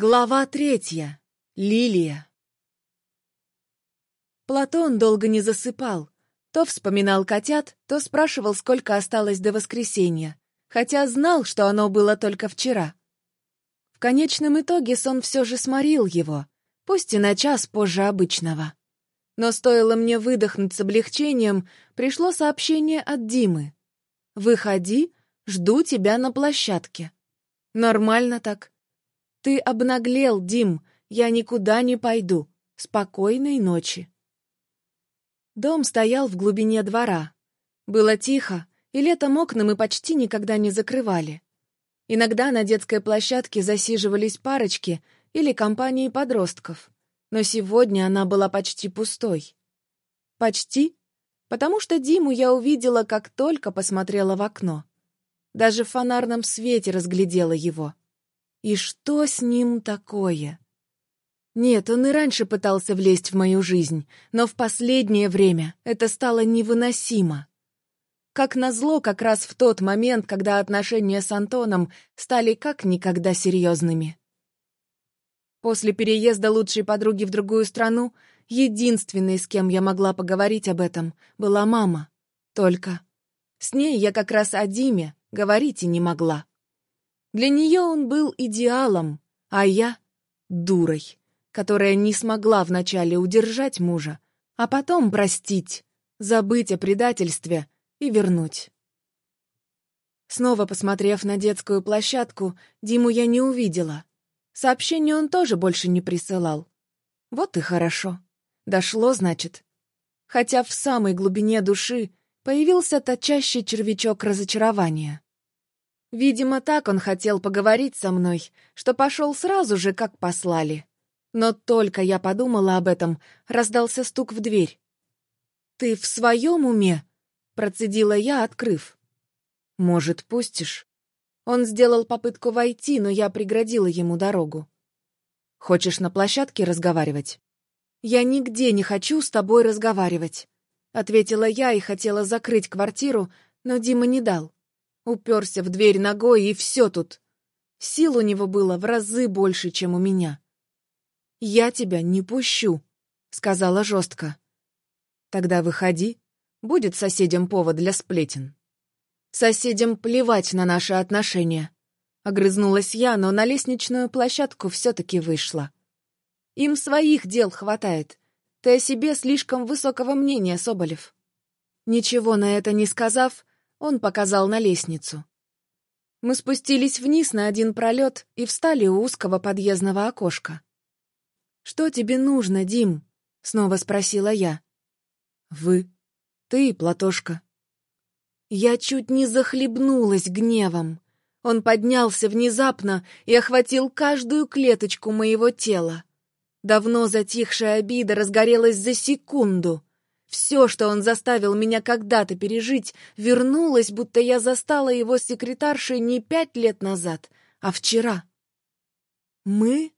Глава третья. Лилия. Платон долго не засыпал. То вспоминал котят, то спрашивал, сколько осталось до воскресенья, хотя знал, что оно было только вчера. В конечном итоге сон все же сморил его, пусть и на час позже обычного. Но стоило мне выдохнуть с облегчением, пришло сообщение от Димы. «Выходи, жду тебя на площадке». Нормально так. Ты обнаглел, Дим, я никуда не пойду. Спокойной ночи. Дом стоял в глубине двора. Было тихо, и летом окна мы почти никогда не закрывали. Иногда на детской площадке засиживались парочки или компании подростков, но сегодня она была почти пустой. Почти, потому что Диму я увидела, как только посмотрела в окно. Даже в фонарном свете разглядела его. И что с ним такое? Нет, он и раньше пытался влезть в мою жизнь, но в последнее время это стало невыносимо. Как назло, как раз в тот момент, когда отношения с Антоном стали как никогда серьезными. После переезда лучшей подруги в другую страну, единственной, с кем я могла поговорить об этом, была мама. Только с ней я как раз о Диме говорить и не могла. Для нее он был идеалом, а я — дурой которая не смогла вначале удержать мужа, а потом простить, забыть о предательстве и вернуть. Снова посмотрев на детскую площадку, Диму я не увидела. Сообщение он тоже больше не присылал. Вот и хорошо. Дошло, значит. Хотя в самой глубине души появился точащий червячок разочарования. Видимо, так он хотел поговорить со мной, что пошел сразу же, как послали. Но только я подумала об этом, раздался стук в дверь. «Ты в своем уме?» — процедила я, открыв. «Может, пустишь?» Он сделал попытку войти, но я преградила ему дорогу. «Хочешь на площадке разговаривать?» «Я нигде не хочу с тобой разговаривать», — ответила я и хотела закрыть квартиру, но Дима не дал. Уперся в дверь ногой, и все тут. Сил у него было в разы больше, чем у меня. «Я тебя не пущу», — сказала жестко. «Тогда выходи. Будет соседям повод для сплетен». «Соседям плевать на наши отношения», — огрызнулась я, но на лестничную площадку все-таки вышла. «Им своих дел хватает. Ты о себе слишком высокого мнения, Соболев». Ничего на это не сказав, он показал на лестницу. Мы спустились вниз на один пролет и встали у узкого подъездного окошка. «Что тебе нужно, Дим?» — снова спросила я. «Вы. Ты, Платошка». Я чуть не захлебнулась гневом. Он поднялся внезапно и охватил каждую клеточку моего тела. Давно затихшая обида разгорелась за секунду. Все, что он заставил меня когда-то пережить, вернулось, будто я застала его секретаршей не пять лет назад, а вчера. «Мы?»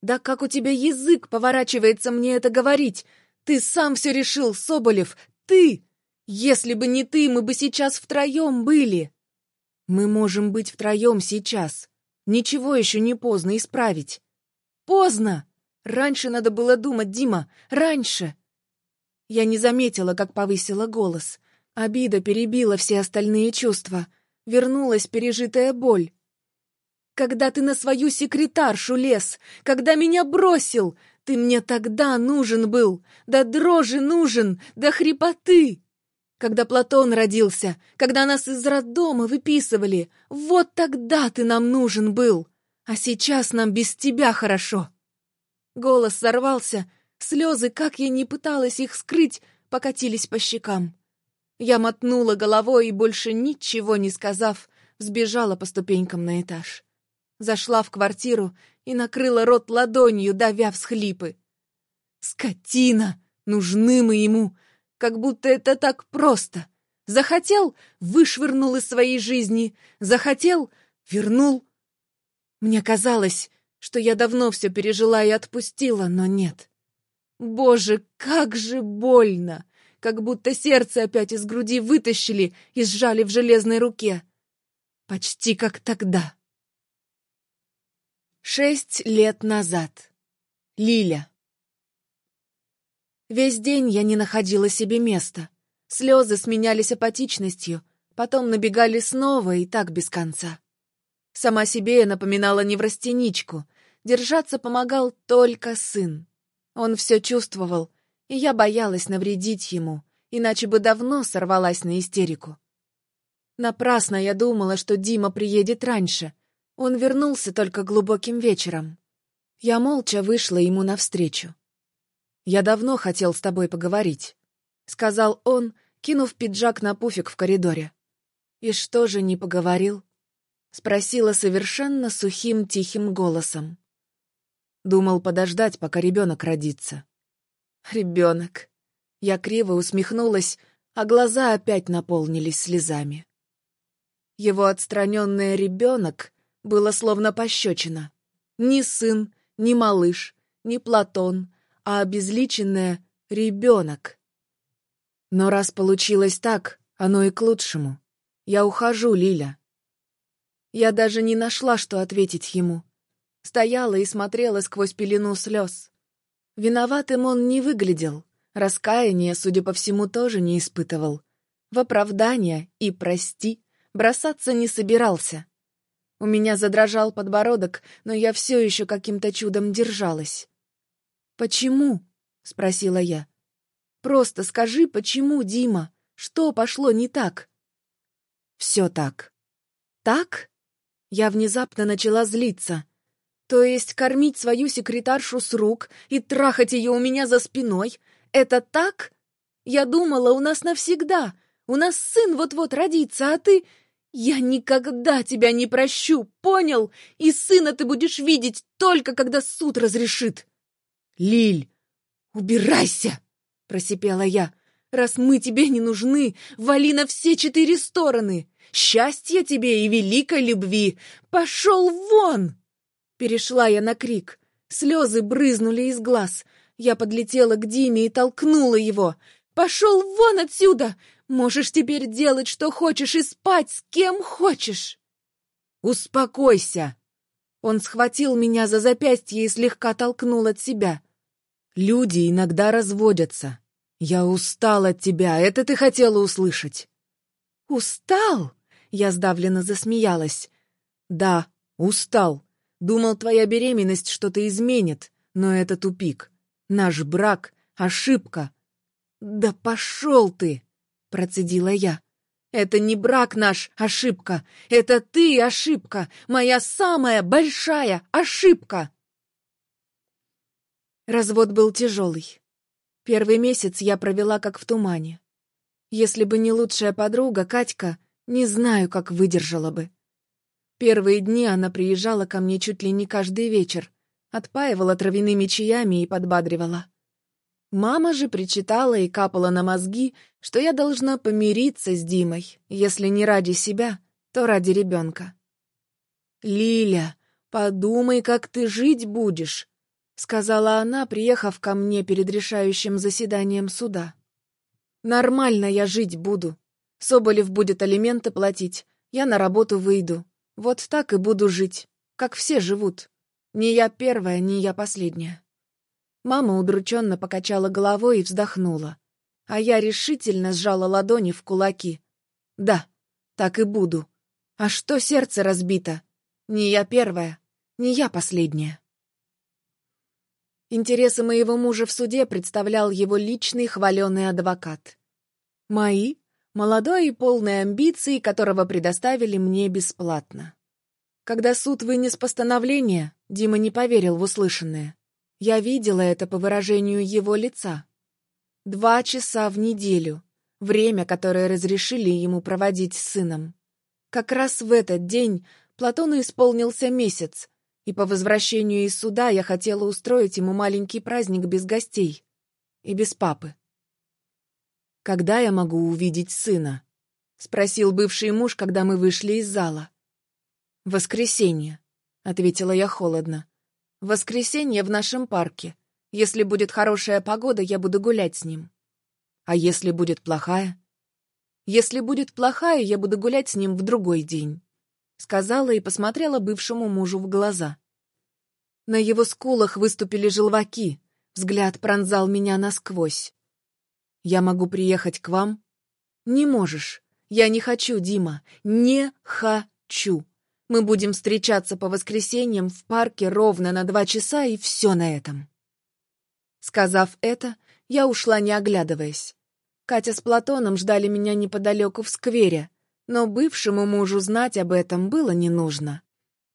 «Да как у тебя язык поворачивается мне это говорить? Ты сам все решил, Соболев! Ты! Если бы не ты, мы бы сейчас втроем были!» «Мы можем быть втроем сейчас. Ничего еще не поздно исправить». «Поздно! Раньше надо было думать, Дима, раньше!» Я не заметила, как повысила голос. Обида перебила все остальные чувства. Вернулась пережитая боль. Когда ты на свою секретаршу лез, когда меня бросил, ты мне тогда нужен был, да дрожи нужен, да хрипоты. Когда Платон родился, когда нас из роддома выписывали, вот тогда ты нам нужен был, а сейчас нам без тебя хорошо. Голос сорвался, слезы, как я не пыталась их скрыть, покатились по щекам. Я мотнула головой и, больше ничего не сказав, сбежала по ступенькам на этаж зашла в квартиру и накрыла рот ладонью, давя всхлипы. «Скотина! Нужны мы ему! Как будто это так просто! Захотел — вышвырнул из своей жизни, захотел — вернул!» Мне казалось, что я давно все пережила и отпустила, но нет. Боже, как же больно! Как будто сердце опять из груди вытащили и сжали в железной руке. Почти как тогда. Шесть лет назад. Лиля. Весь день я не находила себе места. Слезы сменялись апатичностью, потом набегали снова и так без конца. Сама себе я напоминала неврастеничку. Держаться помогал только сын. Он все чувствовал, и я боялась навредить ему, иначе бы давно сорвалась на истерику. Напрасно я думала, что Дима приедет раньше — он вернулся только глубоким вечером. Я молча вышла ему навстречу. «Я давно хотел с тобой поговорить», — сказал он, кинув пиджак на пуфик в коридоре. «И что же не поговорил?» — спросила совершенно сухим тихим голосом. Думал подождать, пока ребенок родится. «Ребенок!» Я криво усмехнулась, а глаза опять наполнились слезами. Его отстраненный ребенок было словно пощечина. Ни сын, ни малыш, ни Платон, а обезличенное — ребенок. Но раз получилось так, оно и к лучшему. Я ухожу, Лиля. Я даже не нашла, что ответить ему. Стояла и смотрела сквозь пелену слез. Виноватым он не выглядел, раскаяния, судя по всему, тоже не испытывал. В оправдание и «прости» бросаться не собирался. У меня задрожал подбородок, но я все еще каким-то чудом держалась. «Почему?» — спросила я. «Просто скажи, почему, Дима? Что пошло не так?» «Все так». «Так?» Я внезапно начала злиться. То есть кормить свою секретаршу с рук и трахать ее у меня за спиной — это так? Я думала, у нас навсегда. У нас сын вот-вот родится, а ты «Я никогда тебя не прощу, понял? И сына ты будешь видеть только, когда суд разрешит!» «Лиль, убирайся!» — просипела я. «Раз мы тебе не нужны, вали на все четыре стороны! Счастья тебе и великой любви! Пошел вон!» Перешла я на крик. Слезы брызнули из глаз. Я подлетела к Диме и толкнула его. «Пошел вон отсюда! Можешь теперь делать, что хочешь, и спать с кем хочешь!» «Успокойся!» Он схватил меня за запястье и слегка толкнул от себя. «Люди иногда разводятся. Я устал от тебя, это ты хотела услышать». «Устал?» — я сдавленно засмеялась. «Да, устал. Думал, твоя беременность что-то изменит, но это тупик. Наш брак — ошибка». «Да пошел ты!» процедила я. «Это не брак наш, ошибка! Это ты ошибка! Моя самая большая ошибка!» Развод был тяжелый. Первый месяц я провела как в тумане. Если бы не лучшая подруга, Катька, не знаю, как выдержала бы. Первые дни она приезжала ко мне чуть ли не каждый вечер, отпаивала травяными чаями и подбадривала. Мама же причитала и капала на мозги, что я должна помириться с Димой, если не ради себя, то ради ребенка. «Лиля, подумай, как ты жить будешь», — сказала она, приехав ко мне перед решающим заседанием суда. «Нормально я жить буду. Соболев будет алименты платить, я на работу выйду. Вот так и буду жить, как все живут. Не я первая, не я последняя». Мама удрученно покачала головой и вздохнула. А я решительно сжала ладони в кулаки. Да, так и буду. А что сердце разбито? Не я первая, не я последняя. Интересы моего мужа в суде представлял его личный хваленый адвокат. Мои — молодой и полный амбиций, которого предоставили мне бесплатно. Когда суд вынес постановление, Дима не поверил в услышанное. Я видела это по выражению его лица. Два часа в неделю. Время, которое разрешили ему проводить с сыном. Как раз в этот день Платону исполнился месяц, и по возвращению из суда я хотела устроить ему маленький праздник без гостей и без папы. «Когда я могу увидеть сына?» — спросил бывший муж, когда мы вышли из зала. «Воскресенье», — ответила я холодно. Воскресенье в нашем парке. Если будет хорошая погода, я буду гулять с ним. А если будет плохая? Если будет плохая, я буду гулять с ним в другой день. Сказала и посмотрела бывшему мужу в глаза. На его скулах выступили желваки, взгляд пронзал меня насквозь. «Я могу приехать к вам?» «Не можешь. Я не хочу, Дима. Не хочу. Мы будем встречаться по воскресеньям в парке ровно на два часа, и все на этом». Сказав это, я ушла, не оглядываясь. Катя с Платоном ждали меня неподалеку в сквере, но бывшему мужу знать об этом было не нужно.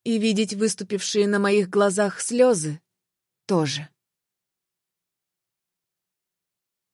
И видеть выступившие на моих глазах слезы тоже.